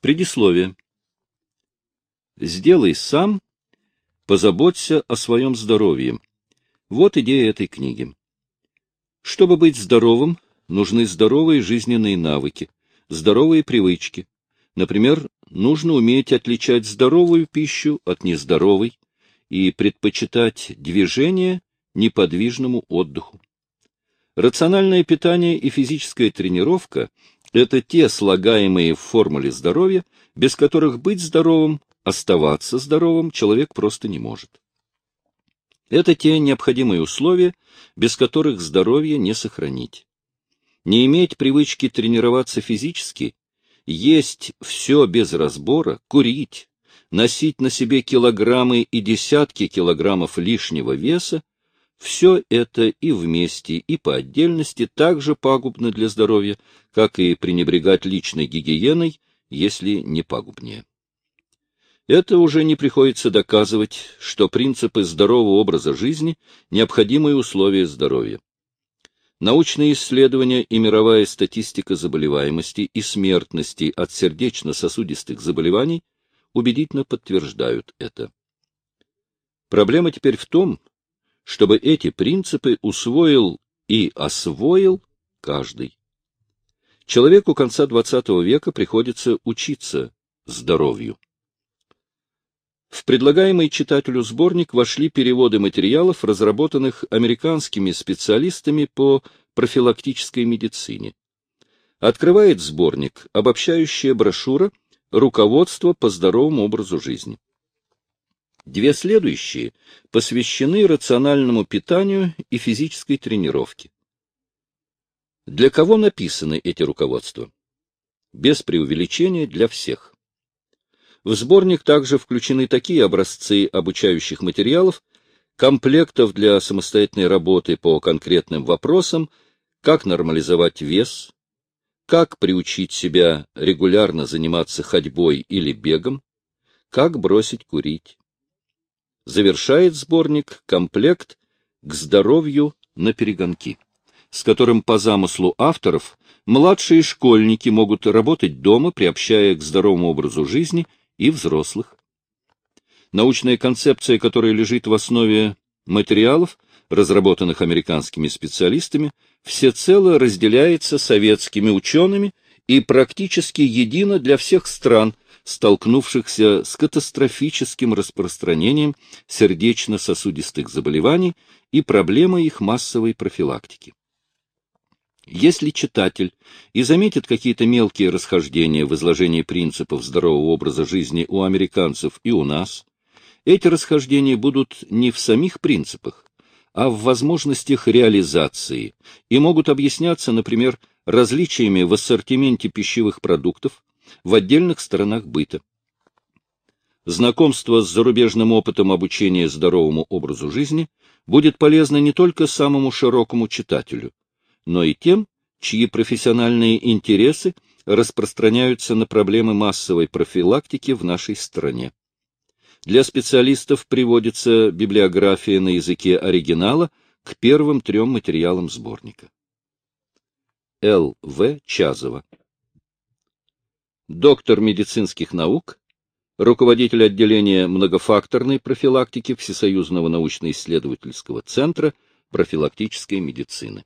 Предисловие. Сделай сам, позаботься о своем здоровье. Вот идея этой книги. Чтобы быть здоровым, нужны здоровые жизненные навыки, здоровые привычки. Например, нужно уметь отличать здоровую пищу от нездоровой и предпочитать движение неподвижному отдыху. Рациональное питание и физическая тренировка – это те слагаемые в формуле здоровья, без которых быть здоровым, оставаться здоровым человек просто не может. Это те необходимые условия, без которых здоровье не сохранить. Не иметь привычки тренироваться физически, есть все без разбора, курить, носить на себе килограммы и десятки килограммов лишнего веса все это и вместе, и по отдельности так же пагубно для здоровья, как и пренебрегать личной гигиеной, если не пагубнее. Это уже не приходится доказывать, что принципы здорового образа жизни – необходимые условия здоровья. Научные исследования и мировая статистика заболеваемости и смертности от сердечно-сосудистых заболеваний убедительно подтверждают это. Проблема теперь в том, чтобы эти принципы усвоил и освоил каждый. Человеку конца XX века приходится учиться здоровью. В предлагаемый читателю сборник вошли переводы материалов, разработанных американскими специалистами по профилактической медицине. Открывает сборник обобщающая брошюра «Руководство по здоровому образу жизни». Две следующие посвящены рациональному питанию и физической тренировке. Для кого написаны эти руководства? Без преувеличения для всех. В сборник также включены такие образцы обучающих материалов, комплектов для самостоятельной работы по конкретным вопросам, как нормализовать вес, как приучить себя регулярно заниматься ходьбой или бегом, как бросить курить завершает сборник комплект «К здоровью на перегонки», с которым по замыслу авторов младшие школьники могут работать дома, приобщая к здоровому образу жизни и взрослых. Научная концепция, которая лежит в основе материалов, разработанных американскими специалистами, всецело разделяется советскими учеными и практически едина для всех стран – столкнувшихся с катастрофическим распространением сердечно-сосудистых заболеваний и проблемой их массовой профилактики. Если читатель и заметит какие-то мелкие расхождения в изложении принципов здорового образа жизни у американцев и у нас, эти расхождения будут не в самих принципах, а в возможностях реализации и могут объясняться, например, различиями в ассортименте пищевых продуктов, в отдельных сторонах быта. Знакомство с зарубежным опытом обучения здоровому образу жизни будет полезно не только самому широкому читателю, но и тем, чьи профессиональные интересы распространяются на проблемы массовой профилактики в нашей стране. Для специалистов приводится библиография на языке оригинала к первым трем материалам сборника. Л. В. Чазова доктор медицинских наук, руководитель отделения многофакторной профилактики Всесоюзного научно-исследовательского центра профилактической медицины.